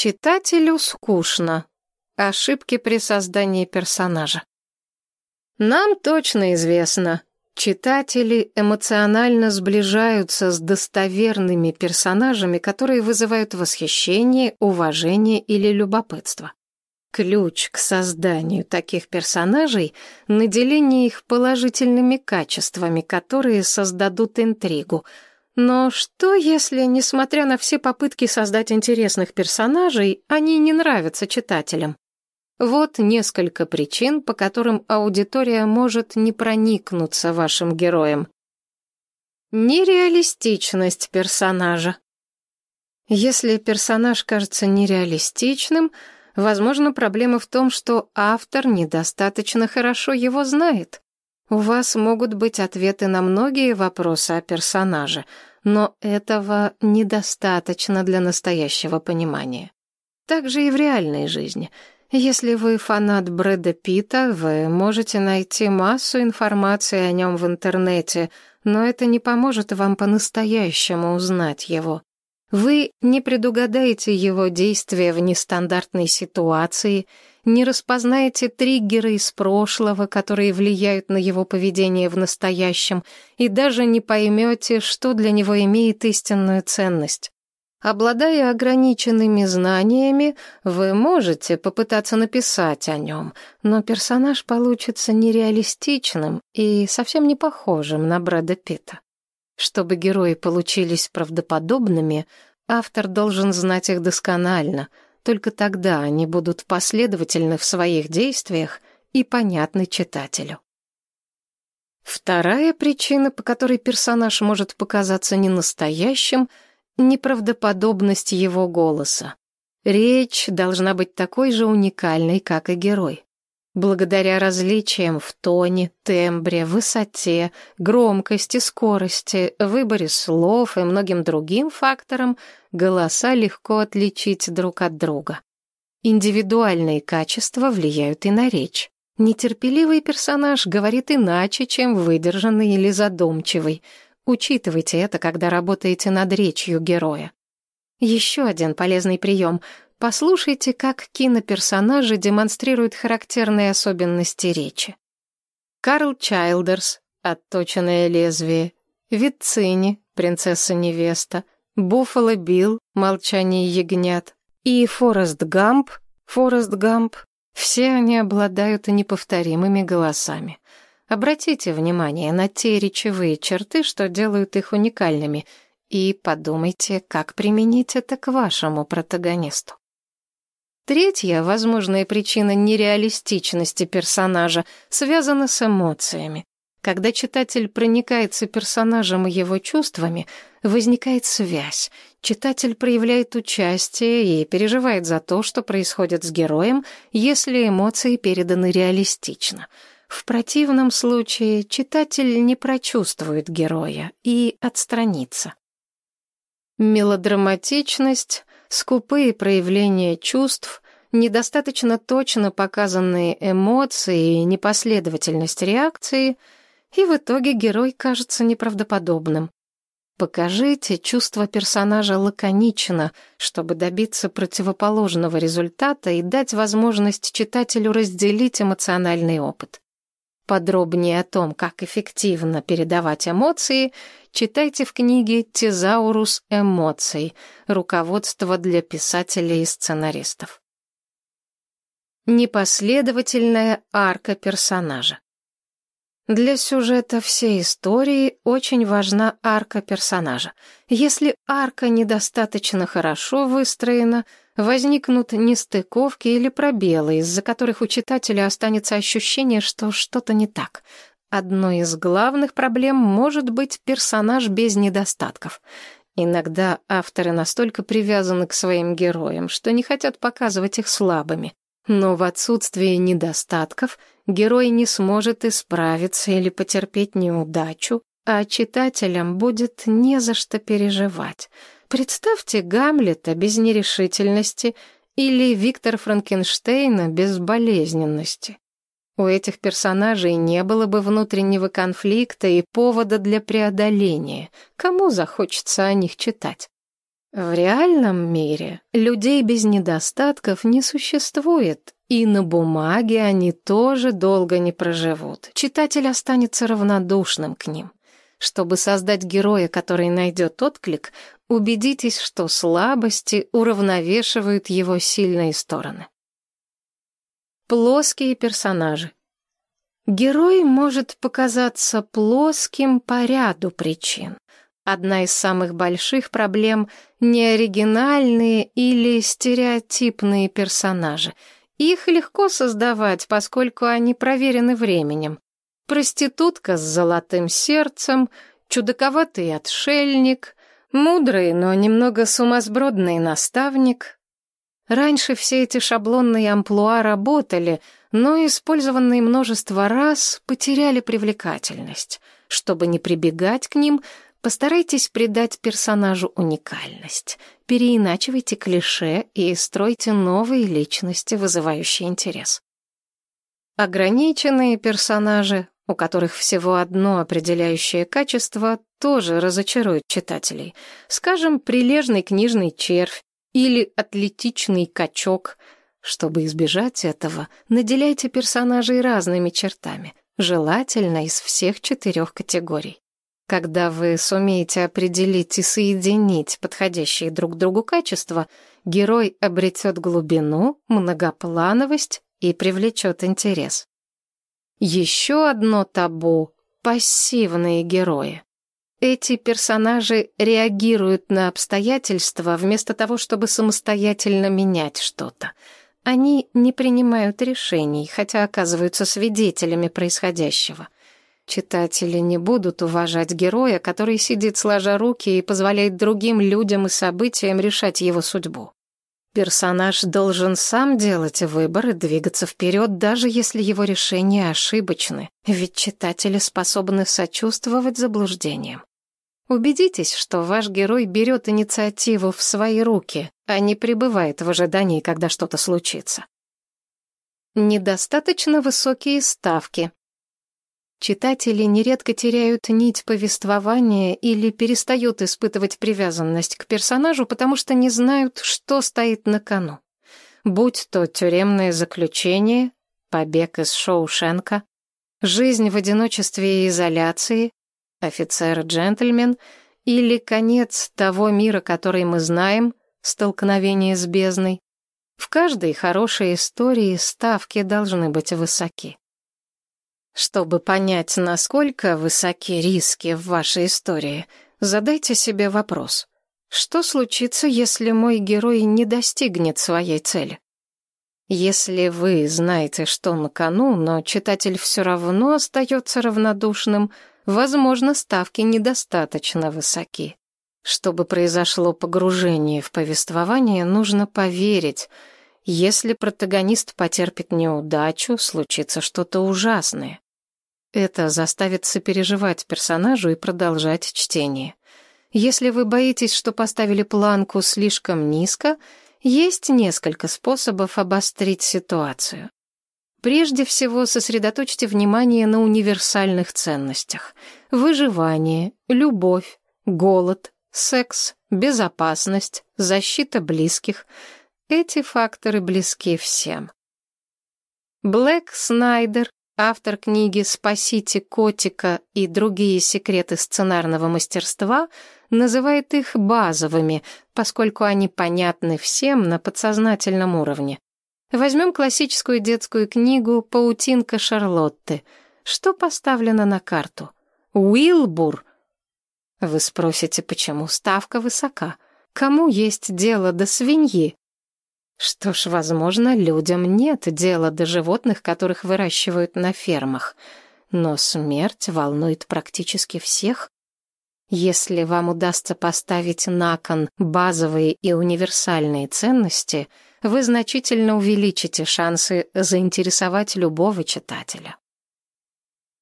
Читателю скучно. Ошибки при создании персонажа. Нам точно известно, читатели эмоционально сближаются с достоверными персонажами, которые вызывают восхищение, уважение или любопытство. Ключ к созданию таких персонажей — наделение их положительными качествами, которые создадут интригу — но что, если, несмотря на все попытки создать интересных персонажей, они не нравятся читателям? Вот несколько причин, по которым аудитория может не проникнуться вашим героем. Нереалистичность персонажа. Если персонаж кажется нереалистичным, возможно, проблема в том, что автор недостаточно хорошо его знает. У вас могут быть ответы на многие вопросы о персонаже — но этого недостаточно для настоящего понимания. Так же и в реальной жизни. Если вы фанат Брэда Питта, вы можете найти массу информации о нем в интернете, но это не поможет вам по-настоящему узнать его. Вы не предугадаете его действия в нестандартной ситуации, не распознаете триггеры из прошлого, которые влияют на его поведение в настоящем, и даже не поймете, что для него имеет истинную ценность. Обладая ограниченными знаниями, вы можете попытаться написать о нем, но персонаж получится нереалистичным и совсем не похожим на Брэда Питта. Чтобы герои получились правдоподобными, автор должен знать их досконально. Только тогда они будут последовательны в своих действиях и понятны читателю. Вторая причина, по которой персонаж может показаться ненастоящим — неправдоподобность его голоса. Речь должна быть такой же уникальной, как и герой. Благодаря различиям в тоне, тембре, высоте, громкости, скорости, выборе слов и многим другим факторам голоса легко отличить друг от друга. Индивидуальные качества влияют и на речь. Нетерпеливый персонаж говорит иначе, чем выдержанный или задумчивый. Учитывайте это, когда работаете над речью героя. Еще один полезный прием Послушайте, как киноперсонажи демонстрируют характерные особенности речи. Карл Чайлдерс, «Отточенное лезвие», Вицини, «Принцесса-невеста», Буффало Билл, «Молчание ягнят» и Форест Гамп, Форест Гамп. Все они обладают неповторимыми голосами. Обратите внимание на те речевые черты, что делают их уникальными, и подумайте, как применить это к вашему протагонисту. Третья возможная причина нереалистичности персонажа связана с эмоциями. Когда читатель проникается персонажем и его чувствами, возникает связь. Читатель проявляет участие и переживает за то, что происходит с героем, если эмоции переданы реалистично. В противном случае читатель не прочувствует героя и отстранится. Мелодраматичность скупые проявления чувств, недостаточно точно показанные эмоции и непоследовательность реакции, и в итоге герой кажется неправдоподобным. Покажите чувство персонажа лаконично, чтобы добиться противоположного результата и дать возможность читателю разделить эмоциональный опыт. Подробнее о том, как эффективно передавать эмоции, читайте в книге «Тезаурус эмоций. Руководство для писателей и сценаристов». Непоследовательная арка персонажа. Для сюжета всей истории очень важна арка персонажа. Если арка недостаточно хорошо выстроена — возникнут нестыковки или пробелы, из-за которых у читателя останется ощущение, что что-то не так. Одной из главных проблем может быть персонаж без недостатков. Иногда авторы настолько привязаны к своим героям, что не хотят показывать их слабыми. Но в отсутствии недостатков герой не сможет исправиться или потерпеть неудачу, а читателям будет не за что переживать — Представьте Гамлета без нерешительности или Виктора Франкенштейна без болезненности. У этих персонажей не было бы внутреннего конфликта и повода для преодоления. Кому захочется о них читать? В реальном мире людей без недостатков не существует, и на бумаге они тоже долго не проживут. Читатель останется равнодушным к ним. Чтобы создать героя, который найдет отклик, убедитесь, что слабости уравновешивают его сильные стороны. Плоские персонажи. Герой может показаться плоским по ряду причин. Одна из самых больших проблем — неоригинальные или стереотипные персонажи. Их легко создавать, поскольку они проверены временем. Проститутка с золотым сердцем, чудаковатый отшельник, мудрый, но немного сумасбродный наставник. Раньше все эти шаблонные амплуа работали, но использованные множество раз потеряли привлекательность. Чтобы не прибегать к ним — Постарайтесь придать персонажу уникальность, переиначивайте клише и стройте новые личности, вызывающие интерес. Ограниченные персонажи, у которых всего одно определяющее качество, тоже разочаруют читателей. Скажем, прилежный книжный червь или атлетичный качок. Чтобы избежать этого, наделяйте персонажей разными чертами, желательно из всех четырех категорий. Когда вы сумеете определить и соединить подходящие друг другу качества, герой обретет глубину, многоплановость и привлечет интерес. Еще одно табу — пассивные герои. Эти персонажи реагируют на обстоятельства вместо того, чтобы самостоятельно менять что-то. Они не принимают решений, хотя оказываются свидетелями происходящего. Читатели не будут уважать героя, который сидит сложа руки и позволяет другим людям и событиям решать его судьбу. Персонаж должен сам делать выбор и двигаться вперед, даже если его решения ошибочны, ведь читатели способны сочувствовать заблуждениям. Убедитесь, что ваш герой берет инициативу в свои руки, а не пребывает в ожидании, когда что-то случится. Недостаточно высокие ставки. Читатели нередко теряют нить повествования или перестают испытывать привязанность к персонажу, потому что не знают, что стоит на кону. Будь то тюремное заключение, побег из Шоушенка, жизнь в одиночестве и изоляции, офицер-джентльмен или конец того мира, который мы знаем, столкновение с бездной. В каждой хорошей истории ставки должны быть высоки. Чтобы понять, насколько высоки риски в вашей истории, задайте себе вопрос. Что случится, если мой герой не достигнет своей цели? Если вы знаете, что на кону, но читатель все равно остается равнодушным, возможно, ставки недостаточно высоки. Чтобы произошло погружение в повествование, нужно поверить. Если протагонист потерпит неудачу, случится что-то ужасное. Это заставит сопереживать персонажу и продолжать чтение. Если вы боитесь, что поставили планку слишком низко, есть несколько способов обострить ситуацию. Прежде всего, сосредоточьте внимание на универсальных ценностях. Выживание, любовь, голод, секс, безопасность, защита близких. Эти факторы близки всем. Блэк Снайдер Автор книги «Спасите котика» и другие секреты сценарного мастерства называет их базовыми, поскольку они понятны всем на подсознательном уровне. Возьмем классическую детскую книгу «Паутинка Шарлотты». Что поставлено на карту? Уилбур. Вы спросите, почему ставка высока? Кому есть дело до свиньи? Что ж, возможно, людям нет дела до животных, которых выращивают на фермах. Но смерть волнует практически всех. Если вам удастся поставить на кон базовые и универсальные ценности, вы значительно увеличите шансы заинтересовать любого читателя.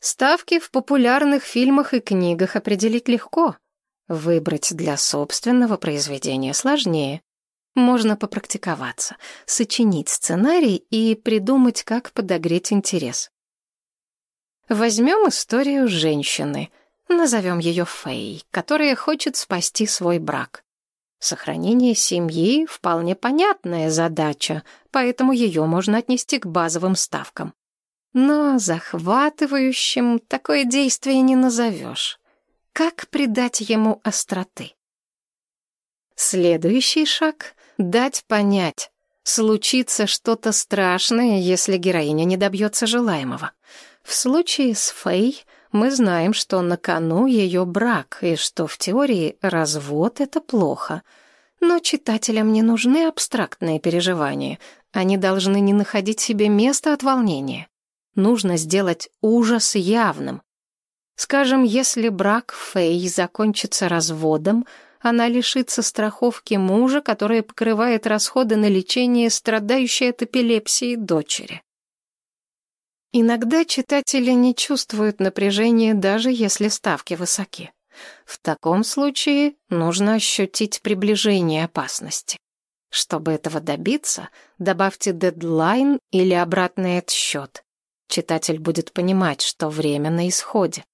Ставки в популярных фильмах и книгах определить легко. Выбрать для собственного произведения сложнее. Можно попрактиковаться, сочинить сценарий и придумать, как подогреть интерес. Возьмем историю женщины, назовем ее Фэй, которая хочет спасти свой брак. Сохранение семьи — вполне понятная задача, поэтому ее можно отнести к базовым ставкам. Но захватывающим такое действие не назовешь. Как придать ему остроты? Следующий шаг — дать понять, случится что-то страшное, если героиня не добьется желаемого. В случае с Фэй мы знаем, что на кону ее брак, и что в теории развод — это плохо. Но читателям не нужны абстрактные переживания. Они должны не находить себе места от волнения. Нужно сделать ужас явным. Скажем, если брак Фэй закончится разводом, она лишится страховки мужа, которая покрывает расходы на лечение страдающей от эпилепсии дочери. Иногда читатели не чувствуют напряжения, даже если ставки высоки. В таком случае нужно ощутить приближение опасности. Чтобы этого добиться, добавьте дедлайн или обратный отсчет. Читатель будет понимать, что время на исходе.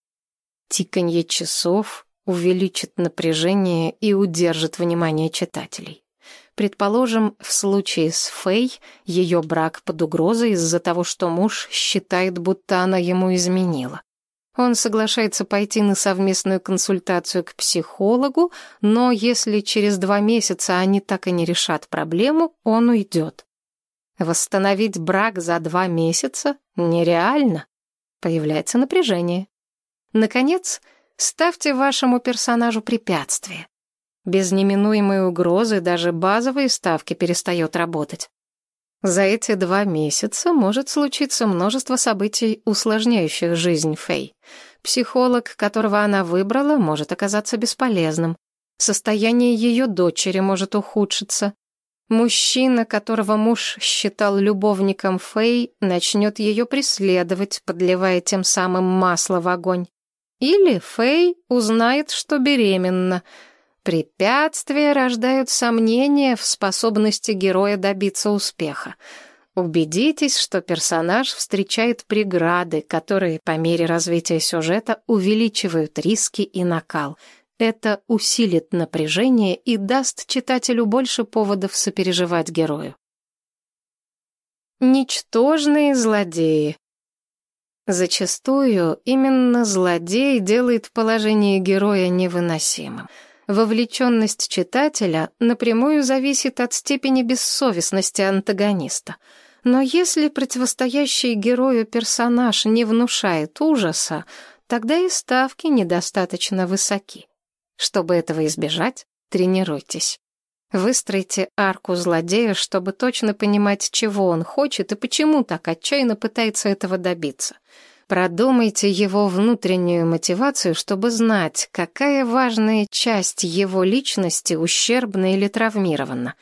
Тиканье часов увеличит напряжение и удержит внимание читателей. Предположим, в случае с Фэй ее брак под угрозой из-за того, что муж считает, будто она ему изменила. Он соглашается пойти на совместную консультацию к психологу, но если через два месяца они так и не решат проблему, он уйдет. Восстановить брак за два месяца нереально. Появляется напряжение. Наконец, ставьте вашему персонажу препятствие. Без неминуемой угрозы даже базовые ставки перестают работать. За эти два месяца может случиться множество событий, усложняющих жизнь Фэй. Психолог, которого она выбрала, может оказаться бесполезным. Состояние ее дочери может ухудшиться. Мужчина, которого муж считал любовником Фэй, начнет ее преследовать, подливая тем самым масло в огонь. Или Фэй узнает, что беременна — Препятствия рождают сомнения в способности героя добиться успеха. Убедитесь, что персонаж встречает преграды, которые по мере развития сюжета увеличивают риски и накал. Это усилит напряжение и даст читателю больше поводов сопереживать герою. Ничтожные злодеи. Зачастую именно злодей делает положение героя невыносимым. Вовлеченность читателя напрямую зависит от степени бессовестности антагониста. Но если противостоящий герою персонаж не внушает ужаса, тогда и ставки недостаточно высоки. Чтобы этого избежать, тренируйтесь. Выстройте арку злодея, чтобы точно понимать, чего он хочет и почему так отчаянно пытается этого добиться. Продумайте его внутреннюю мотивацию, чтобы знать, какая важная часть его личности ущербна или травмирована.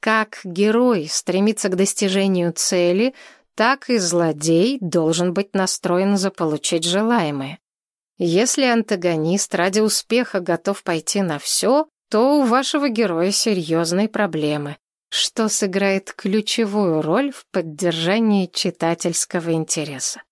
Как герой стремится к достижению цели, так и злодей должен быть настроен заполучить желаемое. Если антагонист ради успеха готов пойти на все, то у вашего героя серьезные проблемы, что сыграет ключевую роль в поддержании читательского интереса.